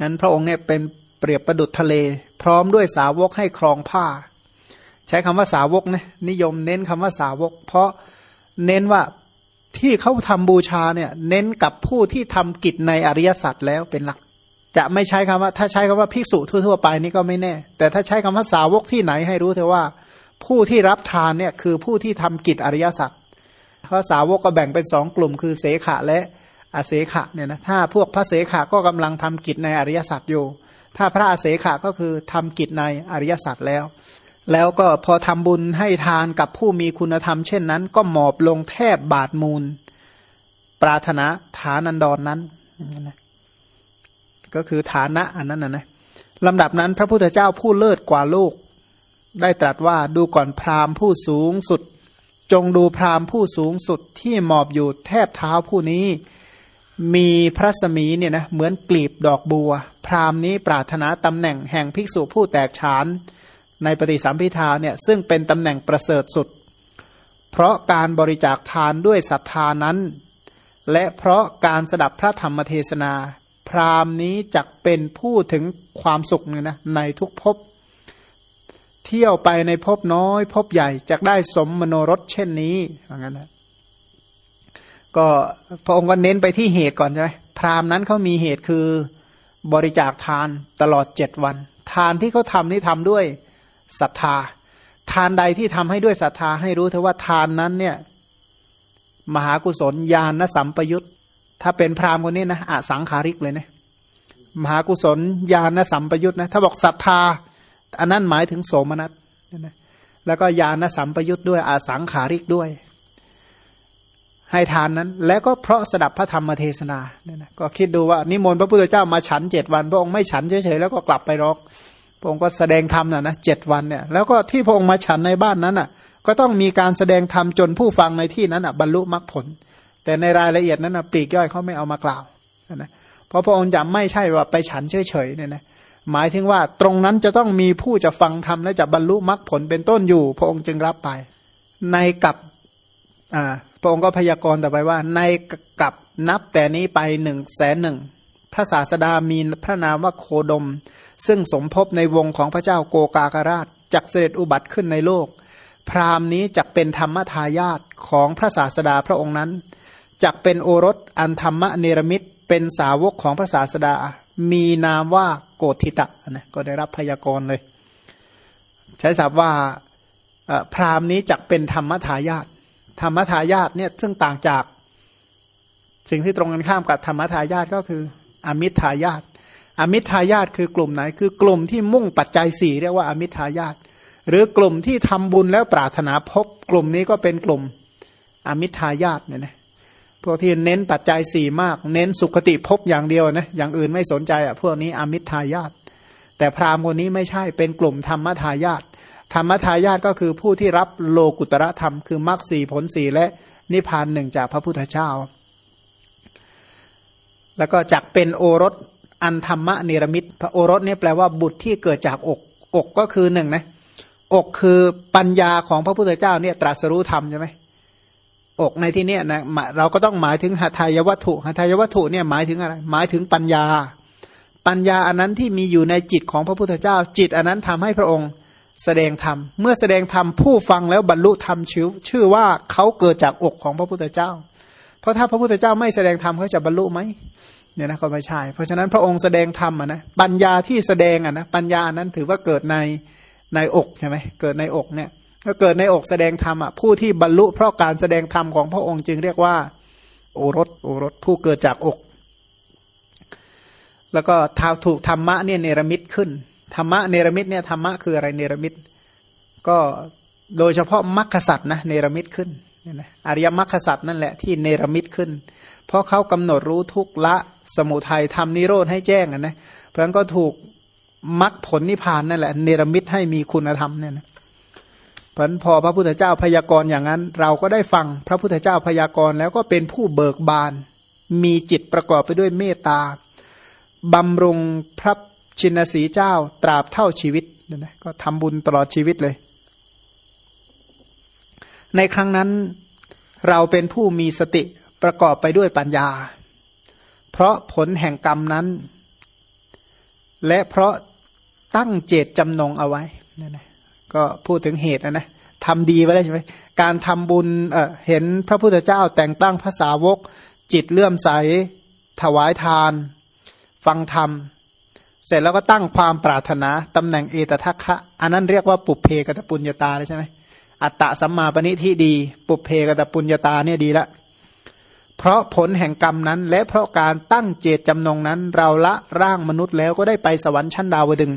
นั้นพระองค์เนี่ยเป็นเปรียบประดุดทะเล พร้อมด้วยสาวกให้ครองผ้า ใช้คำว่าสาวกนะนิยมเน้นคำว่าสาวก เพราะเน้นว่าที่เขาทำบูชาเนี่ยเน้นกับผู้ที่ทำกิจในอริยสัจแล้วเป็นหลัก จะไม่ใช้คำว่า ถ้าใช้คำว่าภิกษุทั่วๆไปนี่ก็ไม่แน่ แต่ถ้าใช้คำว่าสาวกที่ไหนให้รู้เถอะว่า ผู้ที่รับทานเนี่ยคือผู้ที่ทำกิจอริยสัจเพราะสาวกก็แบ่งเป็นสองกลุ่ม คือเสขะและ อาเสขะเนี่ยนะถ้าพวกพระเสขะก็กำลังทำกิจในอริยสัจอยู่ ถ้าพระอาเสขะก็คือทำกิจในอริยสัจแล้ว แล้วก็พอทำบุญให้ทานกับผู้มีคุณธรรมเช่นนั้น ก็หมอบลงแทบบาทมูล ปรารถนาฐานันดรนนั้น ก็คือฐานะอันนั้นนะนะลำดับนั้นพระพุทธเจ้าผู้เลิศกว่าโลก ได้ตรัสว่าดูก่อนพราหมณ์ผู้สูงสุด จงดูพราหมณ์ผู้สูงสุดที่หมอบอยู่แทบเท้าผู้นี้ มีพระสมีเนี่ยนะเหมือนกลีบดอกบัว พราหมณ์นี้ปรารถนาตำแหน่งแห่งภิกษุผู้แตกฉาน ในปฏิสัมพิทาเนี่ยซึ่งเป็นตำแหน่งประเสริฐสุด เพราะการบริจาคทานด้วยศรัทธานั้น และเพราะการสดับพระธรรมเทศนา พราหมณ์นี้จะเป็นผู้ถึงความสุขเนี่ยนะในทุกภพเที่ยวไปในภพน้อยภพใหญ่จะได้สมมโนรสเช่นนี้ว่างั้นนะ ก็พระองค์ก็เน้นไปที่เหตุก่อนใช่ไหมพราหมณ์นั้นเขามีเหตุคือบริจาคทานตลอดเจ็ดวัน ทานที่เขาทำนี่ทำด้วยศรัทธา ทานใดที่ทำให้ด้วยศรัทธาให้รู้เถอะว่าทานนั้นเนี่ยมหากุศลญาณสัมปยุตถ้าเป็นพราหมณ์คนนี้นะอาสังขาริกเลยนะมหากุศลญาณสัมปยุตนะถ้าบอกศรัทธา อันนั้นหมายถึงโสมนัสนะแล้วก็ญาณสัมปยุตด้วยอาสังขาริกด้วย ให้ทานนั้น แล้วก็เพราะสดับพระธรรมเทศนาเนี่ยนะก็คิดดูว่านิมนต์พระพุทธเจ้ามาฉันเจ็ดวัน พระองค์ไม่ฉันเฉยๆแล้วก็กลับไปรอกพระองค์ก็แสดงธรรมนะนะเจ็ดวันเนี่ยแล้วก็ที่พระองค์มาฉันในบ้านนั้นอะ ก็ต้องมีการแสดงธรรมจนผู้ฟังในที่นั้นอะบรรลุมรรคผล แต่ในรายละเอียดนั้นอะปีกย่อยเขาไม่เอามากล่าวนะเพราะพระองค์จะไม่ใช่ว่าไปฉันเฉยๆเนี่ยนะหมายถึงว่าตรงนั้นจะต้องมีผู้จะฟังธรรมและจะบรรลุมรรคผลเป็นต้นอยู่ พระองค์จึงรับไป ในกับอ่า พระองค์ก็พยากรณ์ต่อไปว่า ในกับนับแต่นี้ไปหนึ่งแสนหนึ่งพระศาสดามีพระนามว่าโคดม ซึ่งสมภพในวงของพระเจ้าโกกาการาชจักเสด็จอุบัติขึ้นในโลก พราหมณ์นี้จักเป็นธรรมทายาทของพระศาสดาพระองค์นั้นจักเป็นโอรสอันธรรมเนรมิตเป็นสาวกของพระศาสดา มีนามว่าโกธิตะนะก็ได้รับพยากรณ์เลย ใช้ศัพท์ว่าพราหมณ์นี้จักเป็นธรรมทายาท ธรรมทายาทเนี่ยซึ่งต่างจากสิ่งที่ตรงกันข้ามกับธรรมทายาทก็คือ อมิทายาทอมิทายาทคือกลุ่มไหน คือกลุ่มที่มุ่งปัจจัยสี่เรียกว่าอมิทายาทหรือกลุ่มที่ทำบุญแล้วปรารถนาพบกลุ่มนี้ก็เป็นกลุ่มอมิทายาทเนี่ยนะพวกที่เน้นปัจจัยสี่มาก เน้นสุขติพบอย่างเดียวนะอย่างอื่นไม่สนใจอะพวกนี้อมิทายาทแต่พราหมณ์คนนี้ไม่ใช่เป็นกลุ่มธรรมทายาท ธรรมทายาทก็คือผู้ที่รับโลกุตระธรรมคือมรรคสี่ผลสี่และนิพพานหนึ่งจากพระพุทธเจ้า แล้วก็จักเป็นโอรสอันธรรมะเนรมิตพระโอรสนี่แปลว่าบุตรที่เกิดจากอกอกก็คือหนึ่งนะอกคือปัญญาของพระพุทธเจ้าเนี่ยตรัสรู้ธรรมใช่ไหมอกในที่นี้นะเราก็ต้องหมายถึงหาทายวัตถุหาทายวัตถุเนี่ยหมายถึงอะไร หมายถึงปัญญา ปัญญาอันนั้นที่มีอยู่ในจิตของพระพุทธเจ้า จิตอันนั้นทำให้พระองค์ แสดงธรรม เมื่อแสดงธรรมผู้ฟังแล้วบรรลุธรรมชื่อชื่อว่าเขาเกิดจากอกของพระพุทธเจ้า เพราะถ้าพระพุทธเจ้าไม่แสดงธรรมเขาจะบรรลุไหมเนี่ยนะก็ไม่ใช่ เพราะฉะนั้นพระองค์แสดงธรรมอะนะปัญญาที่แสดงอะนะปัญญานั้นถือว่าเกิดในในอกใช่ไหมเกิดในอกเนี่ยก็เกิดในอกแสดงธรรมอะผู้ที่บรรลุเพราะการแสดงธรรมของพระองค์จึงเรียกว่า โอรสโอรสผู้เกิดจากอก แล้วก็ท้าถูกธรรมะเนี่ยเนรมิตขึ้น ธรรมะเนรมิตเนี่ยธรรมะคืออะไรเนรมิต ก็โดยเฉพาะมรรคสัตว์นะเนรมิตขึ้นอริยมรรคสัตว์นั่นแหละที่เนรมิตขึ้น เพราะเขากำหนดรู้ทุกละสมุทัยทำนิโรธให้แจ้งนะเพราะงั้นก็ถูกมรรคผลนิพพานนั่นแหละเนรมิตให้มีคุณธรรมเนี่ยนะเพราะพอพระพุทธเจ้าพยากรณ์อย่างนั้น เราก็ได้ฟังพระพุทธเจ้าพยากรณ์แล้วก็เป็นผู้เบิกบาน มีจิตประกอบไปด้วยเมตตาบำรุงพระ ชินสีเจ้าตราบเท่าชีวิตนะก็ทำบุญตลอดชีวิตเลย ในครั้งนั้นเราเป็นผู้มีสติประกอบไปด้วยปัญญา เพราะผลแห่งกรรมนั้น และเพราะตั้งเจตจำนงเอาไว้นั่นนะก็พูดถึงเหตุนะนะทำดีไว้ได้ใช่ไหมการทำบุญเเห็นพระพุทธเจ้าแต่งตั้งภาษาวก จิตเลื่อมใส ถวายทาน ฟังธรรม เสร็จแล้วก็ตั้งความปรารถนาตำแหน่งเอตทัคคะอันนั้นเรียกว่าปุเพกตปุญญาตาเลยใช่ไหมอัตตะสัมมาปณิที่ดี ปุเพกตปุญญาตาเนี่ยดีละ เพราะผลแห่งกรรมนั้น และเพราะการตั้งเจตจำนงนั้น เราละร่างมนุษย์แล้วก็ได้ไปสวรรค์ชั้นดาวดึง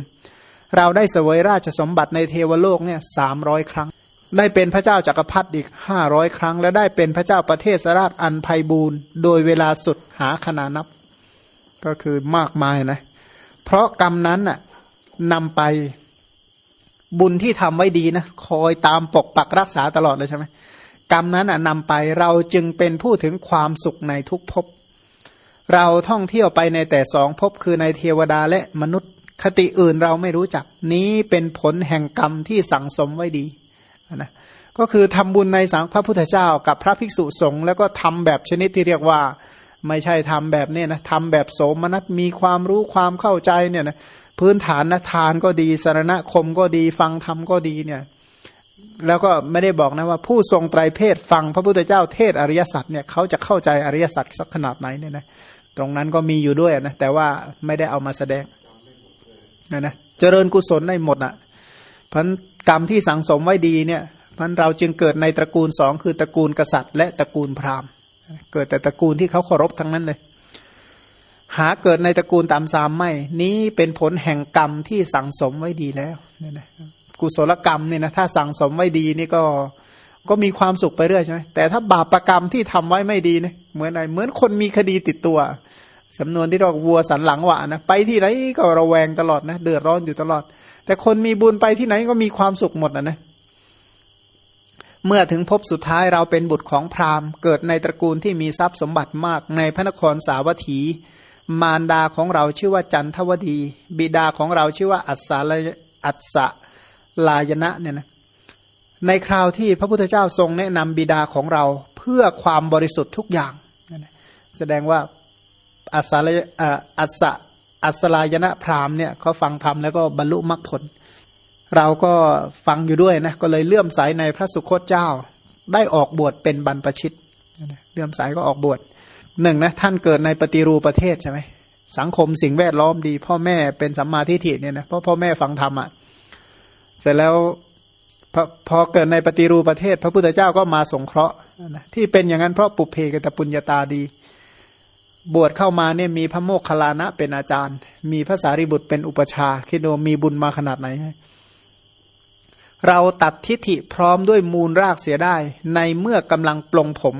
เราได้เสวยราชสมบัติในเทวโลกเนี่ยสามร้อยครั้ง ได้เป็นพระเจ้าจากักรพรรดิอีกห้าร้อยครั้ง และได้เป็นพระเจ้าประเทศสราชอันไพบูรณ์โดยเวลาสุดหาขนานับ ก็คือมากมายนะเเพราะกรรมนั้นน่ะนำไปบุญที่ทำไว้ดีนะคอยตามปกปักรักษาตลอดเลยใช่ไหมกรรมนั้นนำไปเราจึงเป็นผู้ถึงความสุขในทุกภพเราท่องเที่ยวไปในแต่สองภพคือในเทวดาและมนุษย์ คติอื่นเราไม่รู้จัก นี้เป็นผลแห่งกรรมที่สั่งสมไว้ดีนะก็คือทำบุญในสังพระพุทธเจ้ากับพระภิกษุสงฆ์แล้วก็ทำแบบชนิดที่เรียกว่า ไม่ใช่ทำแบบนี้นะทำแบบโสมนัสมีความรู้ความเข้าใจเนี่ยนะพื้นฐานนะทานก็ดีสารณคมก็ดีฟังธรรมก็ดีเนี่ย แล้วก็ไม่ได้บอกนะว่าผู้ทรงไตรเพศฟังพระพุทธเจ้าเทศอริยสัจเนี่ยเขาจะเข้าใจอริยสัจสักขนาดไหนเนี่ยนะตรงนั้นก็มีอยู่ด้วยนะแต่ว่าไม่ได้เอามาแสดงนะนะเจริญกุศลได้หมดอะพันกรรมที่สังสมไว้ดีเนี่ยพันเราจึงเกิดในตระกูลสองคือตระกูลกษัตริย์ และตระกูลพราหมณ์ เกิดแต่ตระกูลที่เขาเคารพทั้งนั้นเลย หาเกิดในตระกูลตามสามไม่ นี้เป็นผลแห่งกรรมที่สังสมไว้ดีแล้วเนี่ยนะกุศลกรรมเนี่ยนะถ้าสั่งสมไว้ดีนี่ก็ก็มีความสุขไปเรื่อยใช่ไหมแต่ถ้าบาปรกรรมที่ทำไว้ไม่ดีเนี่ยเหมือนอะไรเหมือนคนมีคดีติดตัวสำนวนที่เราวัวสันหลังหวะนะไปที่ไหนก็ระแวงตลอดนะเดือดร้อนอยู่ตลอด แต่คนมีบุญไปที่ไหนก็มีความสุขหมดนะนะ เมื่อถึงพบสุดท้ายเราเป็นบุตรของพราหมณ์ เกิดในตระกูลที่มีทรัพย์สมบัติมากในพระนครสาวัตถี มารดาของเราชื่อว่าจันทวดี บิดาของเราชื่อว่าอัศาลอัศลายณะเนี่ยนะในคราวที่พระพุทธเจ้าทรงแนะนำบิดาของเราเพื่อความบริสุทธิ์ทุกอย่าง แสดงว่าอัศลอัศอัศลายณะพราหมณ์เนี่ยเขาฟังธรรมแล้วก็บรรลุมรรคผล เราก็ฟังอยู่ด้วยนะก็เลยเลื่อมใสในพระสุคตเจ้า ได้ออกบวชเป็นบรรพชิตเลื่อมใสก็ออกบวชหนึ่งนะท่านเกิดในปฏิรูประเทศใช่ไหมสังคมสิ่งแวดล้อมดี พ่อแม่เป็นสัมมาทิฏฐิเนี่ยนะเพราะพ่อแม่ฟังธรรมอะเสร็จแล้วพอพอเกิดในปฏิรูปประเทศ พระพุทธเจ้าก็มาสงเคราะห์นะที่เป็นอย่างนั้นเพราะปุเพกตปุญญาตาดี บวชเข้ามาเนี่ยมีพระโมคคัลลานะเป็นอาจารย์ มีพระสารีบุตรเป็นอุปชาคิดดูมีบุญมาขนาดไหน เราตัดทิฐิพร้อมด้วยมูลรากเสียได้ ในเมื่อกำลังปลงผม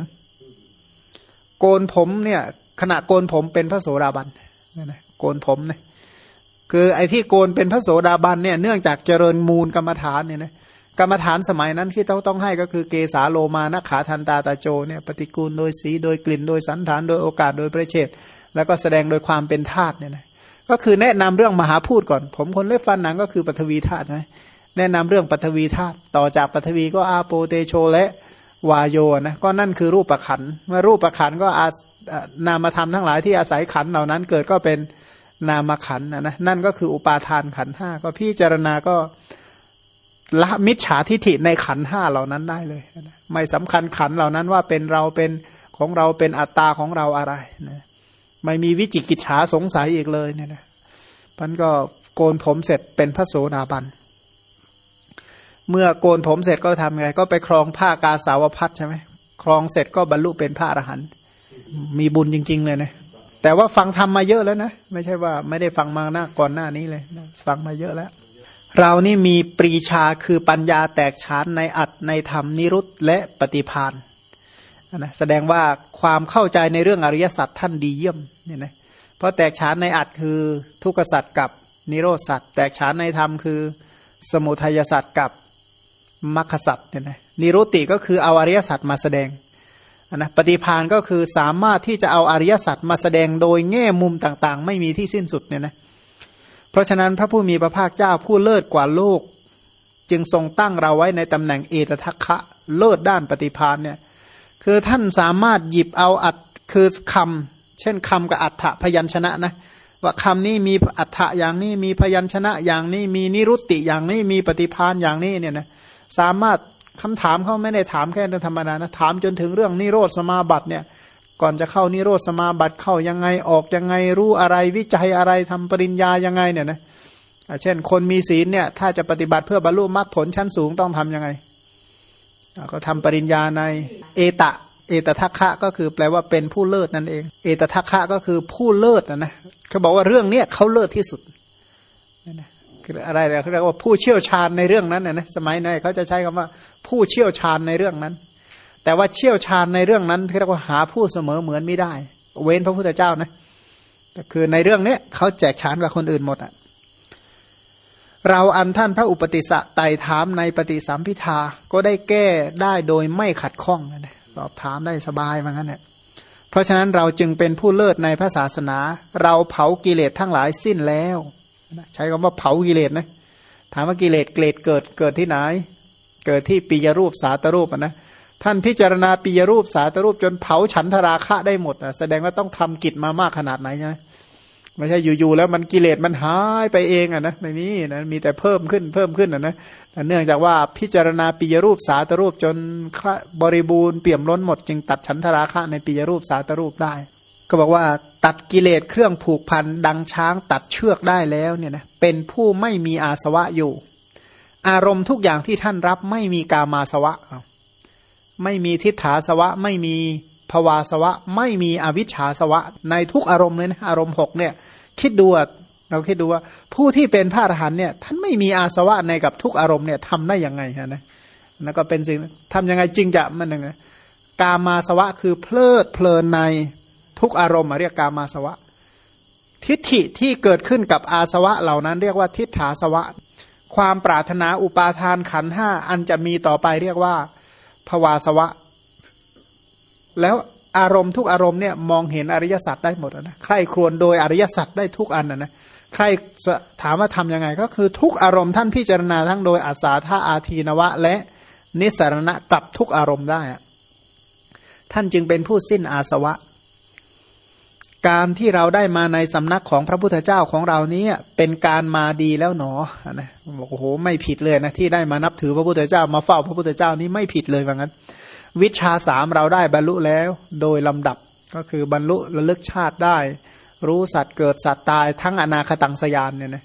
โกนผมเนี่ย ขณะโกนผมเป็นพระโสดาบันนี่นะโกนผมเนี่ยคือไอ้ที่โกนเป็นพระโสดาบันเนี่ยเนื่องจากเจริญมูลกรรมฐานเนี่ยนะกรรมฐานสมัยนั้นที่ต้องต้องให้ก็คือเกสาโลมานะขาทันตาตาโจเนี่ยปฏิกูลโดยสีโดยกลิ่นโดยสันฐานโดยโอกาสโดยประเชษแล้วก็แสดงโดยความเป็นธาตุเนี่ยนะก็คือแนะนำเรื่องมหาพูดก่อน ผมคนเล็บฟันหนังก็คือปฐวีธาตุใช่ไหม แนะนำเรื่องปฐวีธาตุต่อจากปฐวีก็อาโปเตโชและวายโยนะก็นั่นคือรูปประขันเมื่อรูปประขันก็อานามธรรมทั้งหลายที่อาศัยขันเหล่านั้นเกิดก็เป็นนามขันนะนะนั่นก็คืออุปาทานขันห้าก็พิจารณาก็ละมิจฉาทิฐิในขันห้าเหล่านั้นได้เลยนะไม่สำคัญขันเหล่านั้นว่าเป็นเราเป็นของเราเป็นอัตตาของเราอะไรนะไม่มีวิจิกิจฉาสงสัยอีกเลยเนี่ยนะมันก็โกนผมเสร็จเป็นพระโสดาบัน เมื่อโกนผมเสร็จก็ทำไง ก็ไปครองผ้ากาสาวพัดใช่ไหมครองเสร็จก็บรรลุเป็นพระอรหันต์มีบุญจริง ๆ เลยนะแต่ว่าฟังทำมาเยอะแล้วนะไม่ใช่ว่าไม่ได้ฟังมาหน้าก่อนหน้านี้เลยฟังมาเยอะแล้ว เรานี่มีปรีชาคือปัญญาแตกฉานในอัดในธรรมนิรุตและปฏิพานนะแสดงว่าความเข้าใจในเรื่องอริยสัจท่านดีเยี่ยมเนี่ยนะเพราะแตกฉานในอัดคือทุกขสัจกับนิโรธสัจแตกฉานในธรรมคือ สมุทัยสัจกับ มรรคสัจเนี่ยนะนิรุติก็คือเอาอริยสัจมาแสดงนะปฏิพานก็คือสามารถที่จะเอาอริยสัจมาแสดงโดยแง่มุมต่างๆ ไม่มีที่สิ้นสุดเนี่ยนะเพราะฉะนั้นพระผู้มีพระภาคเจ้าผู้เลิศกว่าโลก จึงทรงตั้งเราไว้ในตำแหน่งเอตทัคคะเลิศด้านปฏิพานเนี่ยคือท่านสามารถหยิบเอาอัดคือคำเช่นคำกับอัฏฐพยัญชนะนะว่าคำนี้มีอัฏฐะอย่างนี้มีพยัญชนะอย่างนี้มีนิรุตติอย่างนี้มีปฏิพานอย่างนี้เนี่ยนะ สามารถคำถามเขาไม่ได้ถามแค่เรื่องธรรมดานะถามจนถึงเรื่องนิโรธสมาบัติเนี่ย ก่อนจะเข้านิโรธสมาบัติเข้ายังไงออกยังไงรู้อะไรวิจัยอะไรทำปริญญายังไงเนี่ยนะเช่น คนมีศีลเนี่ย ถ้าจะปฏิบัติเพื่อบรรลุมรรคผลชั้นสูงต้องทํำยังไงก็ทำปริญญาในเอตะ เอตทัคคะก็คือแปลว่าเป็นผู้เลิศนั่นเอง เอตทัคคะก็คือผู้เลิศนะนะเขาบอกว่าเรื่องเนี้ยเขาเลิศที่สุดนั่นนะ อะไรเขาเรียกว่าผู้เชี่ยวชาญในเรื่องนั้นนะนะสมัยนั้นเขาจะใช้คำว่าผู้เชี่ยวชาญในเรื่องนั้น แต่ว่าเชี่ยวชาญในเรื่องนั้นเรียกว่าหาผู้เสมอเหมือนไม่ได้ เว้นพระพุทธเจ้านะก็คือในเรื่องเนี้ยเขาแจกฉานกับคนอื่นหมดอะเราอันท่านพระอุปติสะไต่ถามในปฏิสัมพิทาก็ได้แก้ได้โดยไม่ขัดข้องนะสอบถามได้สบายเหมือนกันเนี่ยเพราะฉะนั้นเราจึงเป็นผู้เลิศในพระศาสนา เราเผากิเลสทั้งหลายสิ้นแล้ว ใช้คำว่าเผากิเลสนะถามว่ากิเลสเกรดเกิดเกิดที่ไหน เกิดที่ปิยรูปสาตรูปนะท่านพิจารณาปิยรูปสาตรูปจนเผาฉันทราคะได้หมดนะแสดงว่าต้องทำกิจมามากขนาดไหนใช่ไหมไม่ใช่อยู่ๆแล้วมันกิเลสมันหายไปเองอะนะไม่มีนะมีแต่เพิ่มขึ้นเพิ่มขึ้นอะนะแต่เนื่องจากว่าพิจารณาปิยรูปสาตรูปจนบริบูรณ์เปี่ยมล้นหมด จึงตัดฉันทราคะในปิยรูปสาตรูปได้ ก็บอกว่าตัดกิเลสเครื่องผูกพันดังช้างตัดเชือกได้แล้วเนี่ยนะเป็นผู้ไม่มีอาสวะอยู่ อารมณ์ทุกอย่างที่ท่านรับไม่มีกามาสวะ ไม่มีทิฏฐาสวะ ไม่มีภวาสวะ ไม่มีอวิชชาสวะ ในทุกอารมณ์เลยนะอารมณ์หกเนี่ย คิดดูเราคิดดูว่า ผู้ที่เป็นพระอรหันเนี่ย ท่านไม่มีอาสวะในกับทุกอารมณ์เนี่ยทำได้ยังไงฮะนะนั่นก็เป็นสิ่งทำยังไงจริงจะมันยังไงกามาสวะคือเพลิดเพลินใน ทุกอารมณ์เรียกกามาสวะ ทิฏฐิที่เกิดขึ้นกับอาสวะเหล่านั้นเรียกว่าทิฏฐาสวะ ความปรารถนาอุปาทานขันห้าอันจะมีต่อไปเรียกว่าภวาสวะ แล้วอารมณ์ทุกอารมณ์เนี่ยมองเห็นอริยสัจได้หมดนะใครครวญโดยอริยสัจได้ทุกอันนะนะใครถามว่าทํำยังไง ก็คือทุกอารมณ์ท่านพิจารณาทั้งโดยอาสาธาอาทีนวะ และนิสรณะกลับทุกอารมณ์ได้ ท่านจึงเป็นผู้สิ้นอาสวะ การที่เราได้มาในสำนักของพระพุทธเจ้าของเรานี้เป็นการมาดีแล้วหนอนะบอกโอ้โหไม่ผิดเลยนะที่ได้มานับถือพระพุทธเจ้ามาเฝ้าพระพุทธเจ้านี้ไม่ผิดเลยว่างั้น วิชาสามเราได้บรรลุแล้ว โดยลำดับก็คือบรรลุระลึกชาติได้ รู้สัตว์เกิดสัตว์ตายทั้งอนาคตังสยานเนี่ยนะ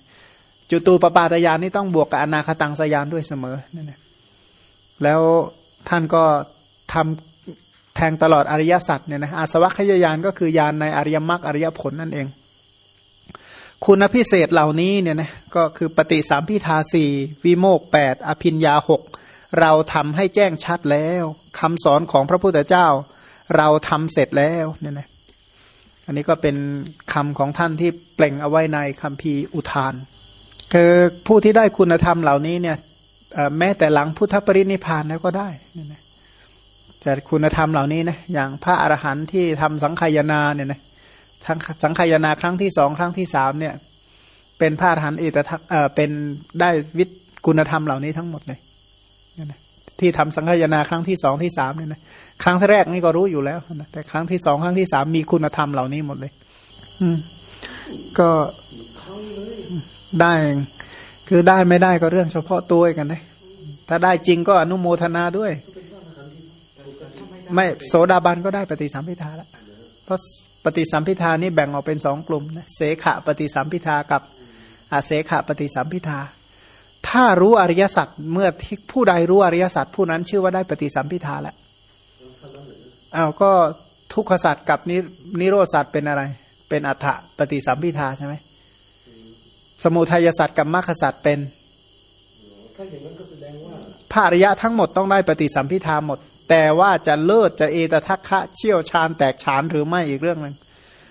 จุตูปปาตยานนี่ต้องบวกกับอนาคตังสยานด้วยเสมอเนี่ยนะแล้วท่านก็ทำ แทงตลอดอริยสัจเนี่ยนะอาสวัคยายานก็คือยานในอริยมรรคอริยผลนั่นเอง คุณพิเศษเหล่านี้เนี่ยนะก็คือปฏิสามพิทาสี่วิโมกแปดอภินยาหกเราทำให้แจ้งชัดแล้วคำสอนของพระพุทธเจ้า เราทำเสร็จแล้วเนี่ยนะอันนี้ก็เป็นคำของท่านที่เปล่งเอาไว้ในคำพีอุทาน คือผู้ที่ได้คุณธรรมเหล่านี้เนี่ยแม้แต่หลังพุทธปรินิพานแล้วก็ได้เนี่ย แต่คุณธรรมเหล่านี้นะอย่างพระอรหันต์ที่ทำสังขยนาเนี่ยนะทั้งสังขยนาครั้งที่สองครั้งที่สามเนี่ย เป็นพระอรหันต์เอตทักเออเป็นได้วิทคุณธรรมเหล่านี้ทั้งหมดเลยที่ทำสังขยาครั้งที่สองที่สามเนี่ยนะครั้งแรกนี่ก็รู้อยู่แล้วนะแต่ครั้งที่สองครั้งที่สามมีคุณธรรมเหล่านี้หมดเลย อืม ก็ได้คือได้ไม่ได้ก็เรื่องเฉพาะตัวกันนะถ้าได้จริงก็อนุโมทนาด้วย ไม่โสดาบันก็ได้ปฏิสัมพิทาแล้วเพราะปฏิสัมพิทานี่แบ่งออกเป็นสองกลุ่มนะเสขะปฏิสัมพิทากับอาเสขะปฏิสัมพิทา ถ้ารู้อริยสัจเมื่อที่ผู้ใดรู้อริยสัจผู้นั้นชื่อว่าได้ปฏิสัมพิทาแล้วอ้าวก็ทุกขสัจกับนินิโรธสัจเป็นอะไร เป็นอัฏฐปฏิสัมพิทาใช่ไหมสมุทัยสัจกับมรรคสัจเป็นถ้าอย่างนั้นก็แสดงว่าพระอริยะทั้งหมดต้องได้ปฏิสัมพิทาหมด แต่ว่าจะเลิศจะเอตทัคคะเชี่ยวชาญแตกฉานหรือไม่อีกเรื่องหนึ่ง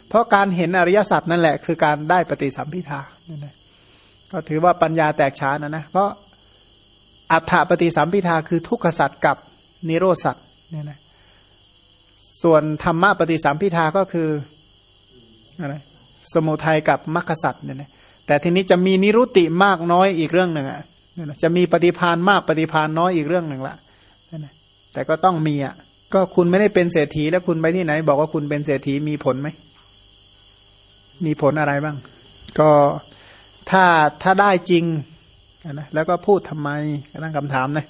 เพราะการเห็นอริยสัจนั่นแหละ คือการได้ปฏิสัมพิทานั่นะก็ถือว่าปัญญาแตกฉานนะนะเพราะอัฏฐปฏิสัมพิทาคือทุกขสัตว์กับนิโรสัตว์เนี่ยนะส่วนธรรมะปฏิสัมพิทาก็คืออะไรสมุทัยกับมรรคสัตว์เนี่ยนะแต่ทีนี้จะมีนิรุติมากน้อยอีกเรื่องหนึ่งอะจะมีปฏิพานมากปฏิพานน้อยอีกเรื่องหนึ่งละนะ แต่ก็ต้องมีอะ ก็คุณไม่ได้เป็นเศรษฐีแล้วคุณไปที่ไหน บอกว่าคุณเป็นเศรษฐีมีผลไหม มีผลอะไรบ้าง ก็ถ้าถ้าได้จริงนะแล้วก็พูดทำไมก็ตั้งคำถามนะ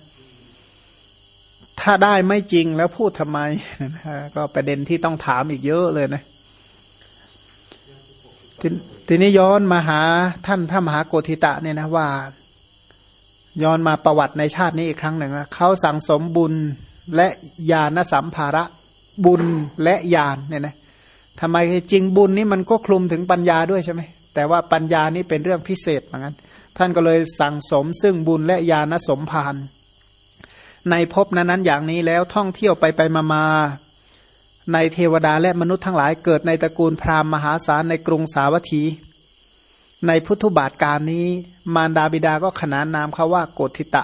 ถ้าได้ไม่จริงแล้วพูดทำไมนะก็ประเด็นที่ต้องถามอีกเยอะเลยนะททีนี้ย้อนมาหาท่านพระมหาโกธิตะเนี่ยนะว่า ย้อนมาประวัติในชาตินี้อีกครั้งหนึ่งนะเขาสั่งสมบุญ และญาณสัมภาระบุญและญาณเนี่ยนะทำไมจริงบุญนี่มันก็คลุมถึงปัญญาด้วยใช่ไหมแต่ว่าปัญญานี่เป็นเรื่องพิเศษเหมือนกันท่านก็เลยสั่งสมซึ่งบุญและญาณสมภารในภพนั้นๆอย่างนี้แล้วท่องเที่ยวไปไปมามาในเทวดาและมนุษย์ทั้งหลายเกิดในตระกูลพราหมณ์มหาศาลในกรุงสาวัตถี ในพุทธบาทการนี้ มารดาบิดาก็ขนานนามเขาว่าโกธิตะ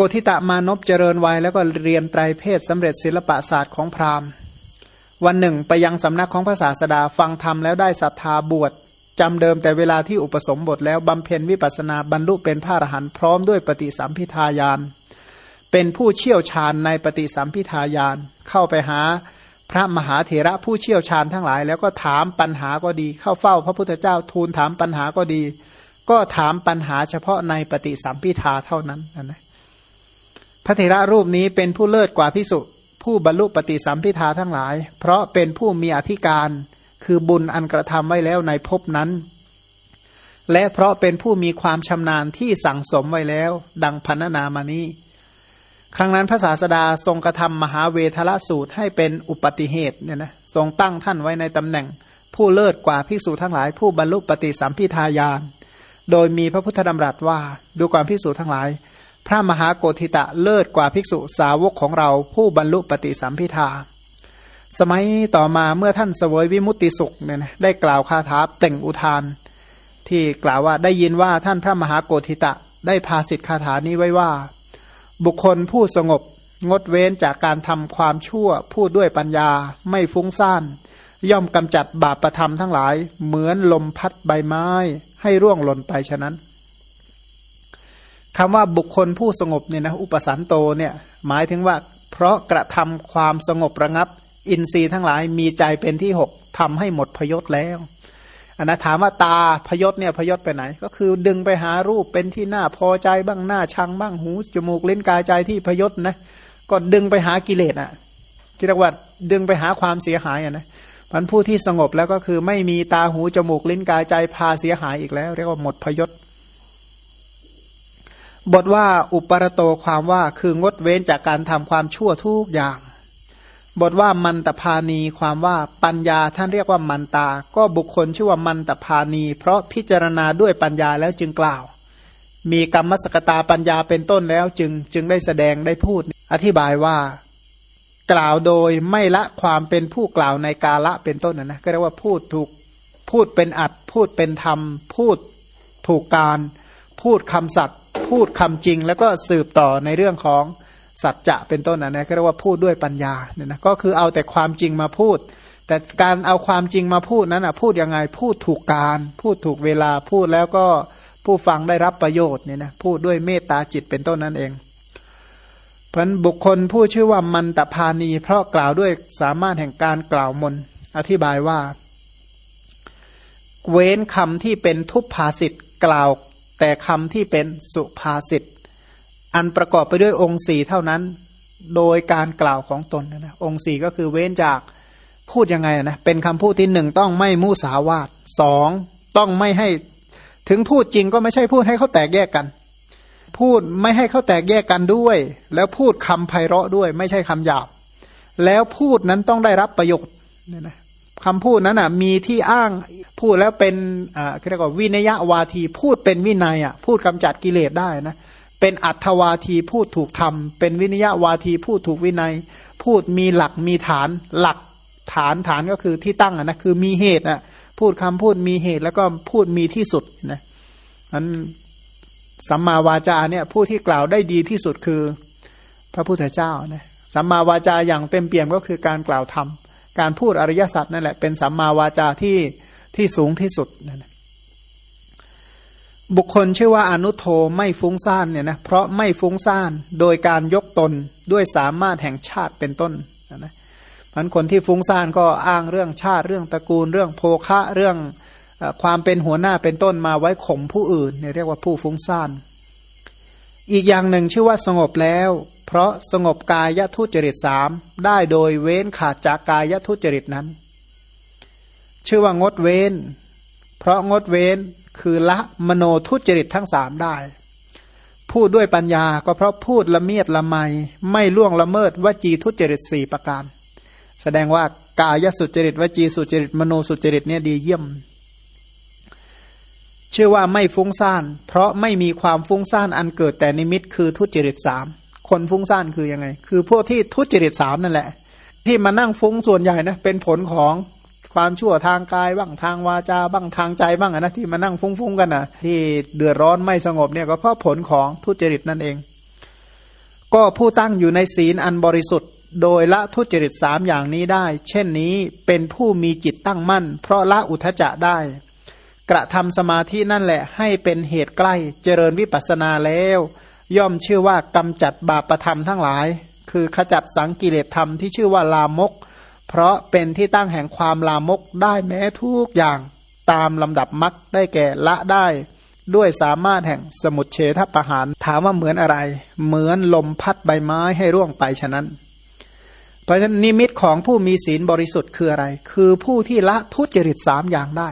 โกธิตะมานพเจริญวัยแล้วก็เรียนไตรเพศสำเร็จศิลปศาสตร์ของพราหมณ์ วันหนึ่งไปยังสำนักของพระศาสดาฟังธรรมแล้วได้ศรัทธาบวชจำเดิมแต่เวลาที่อุปสมบทแล้วบำเพ็ญวิปัสนาบรรลุเป็นพระอรหันต์พร้อมด้วยปฏิสัมพิทายาน เป็นผู้เชี่ยวชาญในปฏิสัมพิทายาน เข้าไปหาพระมหาเถระผู้เชี่ยวชาญทั้งหลาย แล้วก็ถามปัญหาก็ดี เข้าเฝ้าพระพุทธเจ้าทูลถามปัญหาก็ดี ก็ถามปัญหาเฉพาะในปฏิสัมพิทาเท่านั้นนะ พระเถระรูปนี้เป็นผู้เลิศกว่าพิสุผู้บรรลุปฏิสัมพิทาทั้งหลาย เพราะเป็นผู้มีอธิการคือบุญอันกระทำไว้แล้วในภพนั้น และเพราะเป็นผู้มีความชำนาญที่สั่งสมไว้แล้ว ดังพันนามานี้ ครั้งนั้นพระศาสดาทรงกระทำมหาเวทละสูตรให้เป็นอุปติเหตุเนี่ยนะทรงตั้งท่านไว้ในตำแหน่ง ผู้เลิศกว่าภิกษุทั้งหลาย ผู้บรรลุปฏิสัมพิทายาน โดยมีพระพุทธดำรัสว่าดูก่อนภิกษุทั้งหลาย พระมหาโกธิตะเลิศกว่าภิกษุสาวกของเราผู้บรรลุปฏิสัมพิทา สมัยต่อมาเมื่อท่านเสวยวิมุตติสุขเนี่ยนะได้กล่าวคาถาเต่งอุทาน ที่กล่าวว่าได้ยินว่าท่านพระมหาโกธิตะได้พาสิทธิคาถานี้ไว้ว่า บุคคลผู้สงบงดเว้นจากการทำความชั่วพูดด้วยปัญญาไม่ฟุ้งซ่าน ย่อมกำจัดบาปประธรรมทั้งหลาย เหมือนลมพัดใบไม้ให้ร่วงหล่นไปฉะนั้น คำว่าบุคคลผู้สงบเนี่ยนะอุปสันโตเนี่ยหมายถึงว่า เพราะกระทำความสงบระงับ อินทรีย์ทั้งหลายมีใจเป็นที่หกทำให้หมดพยศแล้วอันนะถามว่าตาพยศเนี่ยพยศไปไหน ก็คือดึงไปหารูปเป็นที่หน้าพอใจบ้างหน้าชังบ้างหูจมูกลิ้นกายใจที่พยศนะก็ดึงไปหากิเลสอะที่เรียกว่าดึงไปหาความเสียหายอะนะมันผู้ที่สงบแล้วก็คือไม่มีตาหูจมูกลิ้นกายใจพาเสียหายอีกแล้ว เรียกว่าหมดพยศ บทว่าอุปรโตความว่าคืองดเว้นจากการทำความชั่วทุกอย่าง บทว่ามันตพานีความว่าปัญญาท่านเรียกว่ามันตา ก็บุคคลชื่อว่ามันตพานี เพราะพิจารณาด้วยปัญญาแล้วจึงกล่าว มีกรรมสกตาปัญญาเป็นต้นแล้วจึงจึงได้แสดงได้พูด อธิบายว่า กล่าวโดยไม่ละความเป็นผู้กล่าวในกาละเป็นต้นนะนะก็เรียกว่าพูดถูกพูดเป็นอัดพูดเป็นธรรม พูดถูกการ พูดคำสัตย์ พูดคำจริง แล้วก็สืบต่อในเรื่องของสัจจะเป็นต้นนะนะก็เรียกว่าพูดด้วยปัญญาเนี่ยนะก็คือเอาแต่ความจริงมาพูด แต่การเอาความจริงมาพูดนั้นอะพูดยังไงพูดถูกการ พูดถูกเวลาพูดแล้วก็ผู้ฟังได้รับประโยชน์เนี่ยนะพูดด้วยเมตตาจิตเป็นต้นนั่นเองเพราะบุคคลผู้ชื่อว่ามันตพานี เพราะกล่าวด้วยสามารถแห่งการกล่าวมนอธิบายว่า เว้นคำที่เป็นทุพภาษิตกล่าว แต่คำที่เป็นสุภาษิตอันประกอบไปด้วยองค์สี่เท่านั้น โดยการกล่าวของตนนะองค์สี่ก็คือเว้นจากพูดยังไงนะเป็นคำพูดที่หนึ่งต้องไม่มุสาวาทสองต้องไม่ให้ถึงพูดจริงก็ไม่ใช่พูดให้เขาแตกแยกกัน พูดไม่ให้เขาแตกแยกกันด้วย แล้วพูดคำไพเราะด้วย ไม่ใช่คำหยาบ แล้วพูดนั้นต้องได้รับประโยชน์เนี่ยนะ คำพูดนั้นอะมีที่อ้างพูดแล้วเป็นอ่าเรียกว่าวินยวาทีพูดเป็นวินัยอะพูดกำจัดกิเลสได้นะเป็นอัตวาทีพูดถูกทำเป็นวินยาวาทีพูดถูกวินัย พูดมีหลักมีฐานหลักฐานฐานก็คือที่ตั้งอะนะคือมีเหตุอะพูดคำพูดมีเหตุแล้วก็พูดมีที่สุดนะนั้นสัมมาวาจาเนี่ยผู้ที่กล่าวได้ดีที่สุดคือ พระพุทธเจ้านะสัมมาวาจาอย่างเต็มเปี่ยมก็คือการกล่าวธรรม การพูดอริยสัจนั่นแหละเป็นสัมมาวาจาที่ที่สูงที่สุดนั่นะบุคคลชื่อว่าอนุโทไม่ฟุ้งซ่านเนี่ยนะเพราะไม่ฟุ้งซ่านโดยการยกตนด้วยสามารถแห่งชาติเป็นต้นนะมันคนที่ฟุ้งซ่านก็อ้างเรื่องชาติเรื่องตระกูล เรื่องโภคะเรื่องความเป็นหัวหน้าเป็นต้นมาไว้ข่มผู้อื่นเนี่ยเรียกว่าผู้ฟุ้งซ่าน อีกอย่างหนึ่งชื่อว่าสงบแล้ว เพราะสงบกายทุจริตสามได้โดยเว้นขาดจากกายทุจริตนั้น ชื่อว่างดเว้น เพราะงดเว้นคือละมโนทุจริตทั้งสามได้ พูดด้วยปัญญาก็เพราะพูดละเมียดละไม ไม่ล่วงละเมิดวจีทุจริตสี่ประการ แสดงว่ากายสุจริตวจีสุจริตมโนสุจริตเนี่ยดีเยี่ยม ชื่อว่าไม่ฟุ้งซ่าน เพราะไม่มีความฟุ้งซ่านอันเกิดแต่นิมิตคือทุจริตสามคนฟุ้งซ่านคือยังไง คือพวกที่ทุจริตสามนั่นแหละ ที่มานั่งฟุ้งส่วนใหญ่นะเป็นผลของความชั่วทางกายบ้างทางวาจาบ้างทางใจบ้างนะที่มานั่งฟุ้งๆกันนะที่เดือดร้อนไม่สงบเนี่ยก็เพราะผลของทุจริตนั่นเอง ก็ผู้ตั้งอยู่ในศีลอันบริสุทธิ์ โดยละทุจริตสามอย่างนี้ได้ เช่นนี้เป็นผู้มีจิตตั้งมั่น เพราะละอุทจจะได้ กระทำสมาธินั่นแหละให้เป็นเหตุใกล้เจริญวิปัสนาแล้ว ย่อมชื่อว่ากำจัดบาปธรรมทั้งหลาย คือขจัดสังกิเลสธรรมที่ชื่อว่าลามก เพราะเป็นที่ตั้งแห่งความลามกได้แม้ทุกอย่างตามลำดับมักได้แก่ละได้ ด้วยสามารถแห่งสมุดเฉทประหารถามว่าเหมือนอะไร เหมือนลมพัดใบไม้ให้ร่วงไปฉะนั้น เพราะฉะนั้นนิมิตของผู้มีศีลบริสุทธิ์คืออะไร คือผู้ที่ละทุจริตสามอย่างได้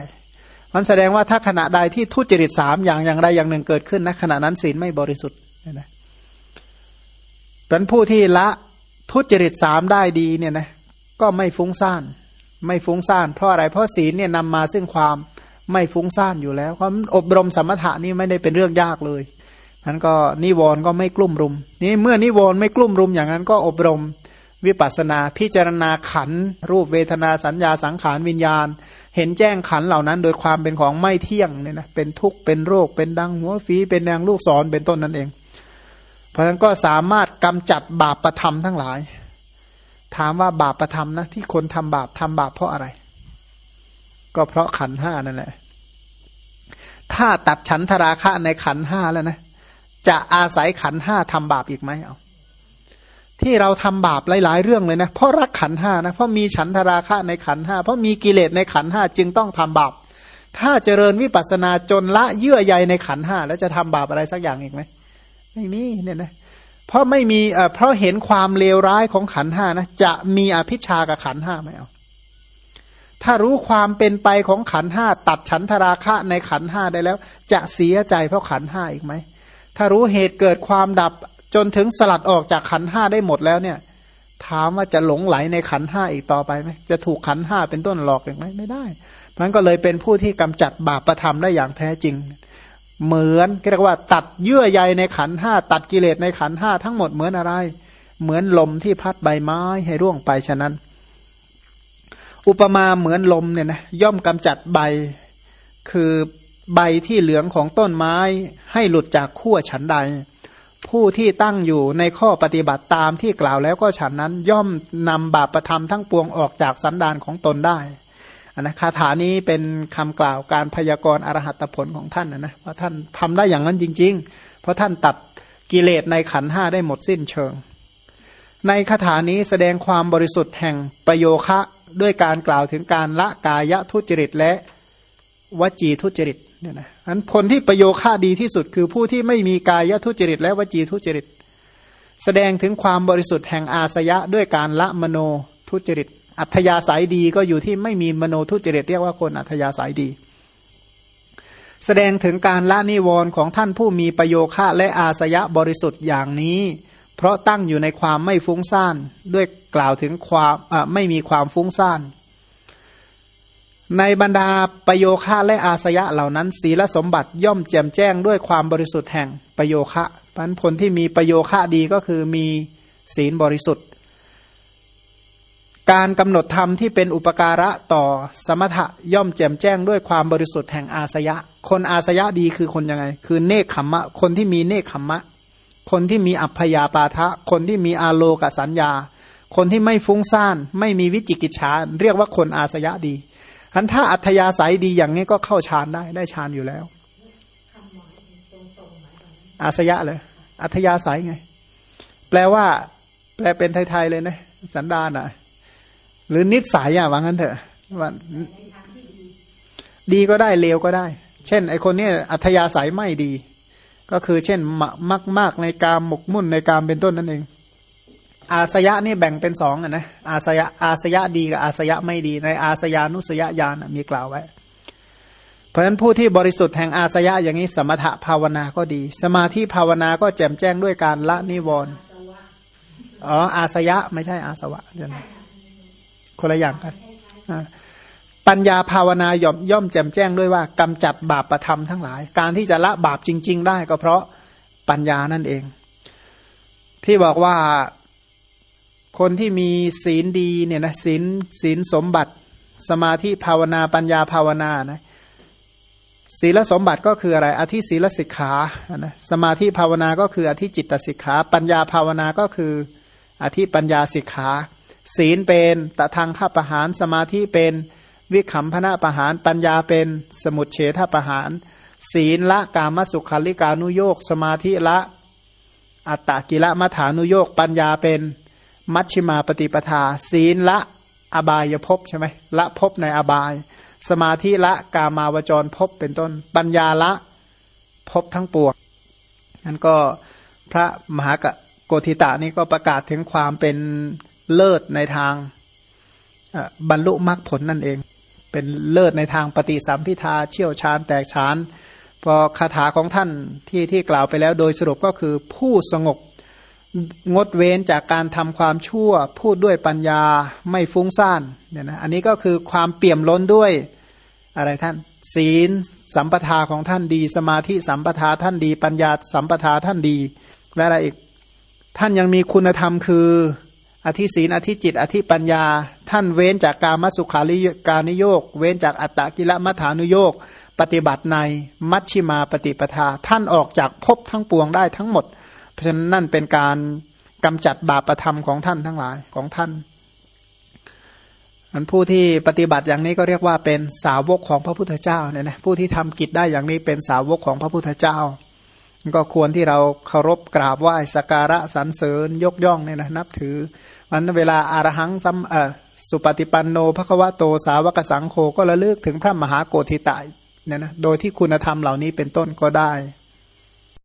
มันแสดงว่าถ้าขณะใดที่ทุจริตสามอย่างอย่างใดอย่างหนึ่งเกิดขึ้นนะขณะนั้นศีลไม่บริสุทธิ์นะเป็นผู้ที่ละทุจริตสามได้ดีเนี่ยนะก็ไม่ฟุ้งซ่านไม่ฟุ้งซ่านเพราะอะไรเพราะศีลเนี่ยนำมาซึ่งความไม่ฟุ้งซ่านอยู่แล้วความอบรมสมถะนี่ไม่ได้เป็นเรื่องยากเลยนั้นก็นิวรณ์ก็ไม่กลุ่มรุม นี่เมื่อนิวรณ์ไม่กลุ่มรุมอย่างนั้นก็อบรม วิปัสนาพิจารณาขัน รูปเวทนาสัญญาสังขารวิญญาณ เห็นแจ้งขันเหล่านั้น โดยความเป็นของไม่เที่ยงเนี่ยนะเป็นทุกข์เป็นโรค เป็นดังหัวฝีเป็นแนงลูกศรเป็นต้นนั่นเอง เพราะฉะนั้นก็สามารถกำจัดบาปประทำทั้งหลาย ถามว่าบาปประทำนะที่คนทำบาปทำบาปเพราะอะไร ก็เพราะขันห้านั่นแหละถ้าตัดฉันทราคะในขันห้าแล้วนะ จะอาศัยขันห้าทำบาปอีกไหมเอา ที่เราทำบาปหลายๆ เรื่องเลยนะเพราะรักขันห้านะเพราะมีฉันทราคะในขันห้าเพราะมีกิเลสในขันห้าจึงต้องทำบาป ถ้าเจริญวิปัสนาจนละเยื่อใยในขันห้าแล้วจะทำบาปอะไรสักอย่างอีกไหมไม่มีเนี่ยนะเพราะไม่มีเอ่อเพราะเห็นความเลวร้ายของขันห้านะจะมีอภิชากับขันห้าไหมเอาถ้ารู้ความเป็นไปของขันห้าตัดฉันทราคะในขันห้าได้แล้ว จะเสียใจเพราะขันห้าอีกไหมถ้ารู้เหตุเกิดความดับ จนถึงสลัดออกจากขันห้าได้หมดแล้วเนี่ย ถามว่าจะหลงไหลในขันห้าอีกต่อไปไหมจะถูกขันห้าเป็นต้นหลอกหรือไม่ไม่ได้มันก็เลยเป็นผู้ที่กำจัดบาปประทำได้อย่างแท้จริง เหมือนเรียกว่า ตัดเยื่อใยในขันห้าตัดกิเลสในขันห้าทั้งหมดเหมือนอะไร เหมือนลมที่พัดใบไม้ให้ร่วงไปฉะนั้น อุปมาเหมือนลมเนี่ยนะย่อมกำจัดใบ คือใบที่เหลืองของต้นไม้ให้หลุดจากขั้วฉันใด ผู้ที่ตั้งอยู่ในข้อปฏิบัติตามที่กล่าวแล้วก็ฉันนั้นย่อมนำบาปประทำทั้งปวงออกจากสันดานของตนได้นนะคาถานี้เป็นคำกล่าวการพยากรณ์อรหัตผลของท่านนะนะว่าท่านทำได้อย่างนั้นจริง ๆ เพราะท่านตัดกิเลสในขันห้าได้หมดสิ้นเชิง ในคาถานี้แสดงความบริสุทธิ์แห่งประโยคะด้วยการกล่าวถึงการละกายทุจริตและวจีทุจริตเนี่ยนะ อันผลที่ประโยค่าดีที่สุดคือผู้ที่ไม่มีกายทุจริตและวจีทุจริต แสดงถึงความบริสุทธิ์แห่งอาสยะด้วยการละมโนทุจริต อัธยาศัยดีก็อยู่ที่ไม่มีมโนทุจริตเรียกว่าคนอัธยาศัยดี แสดงถึงการละนิวรณ์ของท่านผู้มีประโยค่าและอาสยะบริสุทธิ์อย่างนี้ เพราะตั้งอยู่ในความไม่ฟุ้งซ่านด้วยกล่าวถึงความไม่มีความฟุ้งซ่าน ในบรรดาประโยคะและอาสยะเหล่านั้น ศีลสมบัติย่อมแจ่มแจ้งด้วยความบริสุทธิ์แห่งประโยคะพันผลที่มีประโยคะดีก็คือมีศีลบริสุทธิ์ การกำหนดธรรมที่เป็นอุปการะต่อสมถะย่อมแจ่มแจ้งด้วยความบริสุทธิ์แห่งอาสยะ คนอาสยะดีคือคนยังไง คือเนคขมมะ คนที่มีเนคขมมะ คนที่มีอัพยาปาทะ คนที่มีอาโลกสัญญา คนที่ไม่ฟุ้งซ่าน ไม่มีวิจิกิจฉาเรียกว่าคนอาสยะดี อันถ้าอัธยาศัยดีอย่างนี้ก็เข้าฌานได้ได้ฌานอยู่แล้วอาสยะเลยอัธยาศัยไง แปลว่า แปลเป็นไทยๆเลยนะสันดานอะ หรือนิสัยอะว่างั้นเถอะว่าดีก็ได้เลวก็ได้ เช่น ไอคนนี้อัธยาศัยไม่ดี ก็คือเช่นมักมากในการหมกมุ่นในการเป็นต้นนั่นเอง อาสยะนี่แบ่งเป็นสองอะนะอาสยะอาสยะดีกับอาสยะไม่ดี ในอาสยานุสยญาณมีกล่าวไว้ เพราะฉะนั้นผู้ที่บริสุทธิ์แห่งอาสยะอย่างนี้สมถะภาวนาก็ดี สมาธิภาวนาก็แจ่มแจ้งด้วยการละนิวรณ์อ๋ออาสยะไม่ใช่อาสวะเดี๋ยวนะคนละอย่างกันปัญญาภาวนาย่อมย่อมแจ่มแจ้งด้วยว่ากำจัดบาปประธรรมทั้งหลาย การที่จะละบาปจริง ๆ ได้ก็เพราะปัญญานั่นเอง ที่บอกว่า คนที่มีศีลดีเนี่ยนะศีลศีลสมบัติ สมาธิภาวนาปัญญาภาวนานะศีลสมบัติก็คืออะไร อธิศีลสิกขานะสมาธิภาวนาก็คืออธิจิตตสิกขา ปัญญาภาวนาก็คือ อธิปัญญาสิกขา ศีลเป็นตะทางข้าประหารสมาธิเป็นวิขำพนะประหาร ปัญญาเป็นสมุดเฉทประหาร ศีลละกามสุขาริกานุโยก สมาธิละ อัตตกิละมัฐานุโยก ปัญญาเป็น มัชชิมาปฏิปทา ศีลละอบายภพใช่ไหมละภพในอบาย สมาธิละกามาวจรภพเป็นต้น ปัญญาละภพทั้งปวงนั้นก็พระมหากโกธิตานี่ก็ประกาศถึงความเป็นเลิศในทางบรรลุมรรคผลนั่นเอง เป็นเลิศในทางปฏิสัมพิทาเชี่ยวชาญแตกฉานพอคาถาของท่านที่ที่กล่าวไปแล้วโดยสรุปก็คือผู้สงบ งดเว้นจากการทำความชั่วพูดด้วยปัญญาไม่ฟุ้งซ่านเนี่ยนะอันนี้ก็คือความเปี่ยมล้นด้วยอะไรท่าน ศีลสัมปทาของท่านดี สมาธิสัมปทาท่านดี ปัญญาสัมปทาท่านดี และอะไรอีก ท่านยังมีคุณธรรมคือ อธิศีนอธิจิต อธิปัญญา ท่านเว้นจากการมัสุขาริการนิโยก เว้นจากอัตตกิลมัฐานุโยก ปฏิบัติในมัชชิมาปฏิปทา ท่านออกจากภพทั้งปวงได้ทั้งหมด เพราะฉะนั้นนั่นเป็นการกำจัดบาปประธรรมของท่านทั้งหลายของท่านอันผู้ที่ปฏิบัติอย่างนี้ก็เรียกว่าเป็นสาวกของพระพุทธเจ้าเนี่ยนะผู้ที่ทำกิจได้อย่างนี้เป็นสาวกของพระพุทธเจ้า ก็ควรที่เราเคารพกราบไหว้สักการะสรรเสริญยกย่องเนี่ยนะนับถือมันเวลาอารหังซัมเออสุปฏิปันโนภควะโตสาวกสังโฆก็ระลึกถึงพระมหาโกธิตายเนี่ยนะโดยที่คุณธรรมเหล่านี้เป็นต้นก็ได้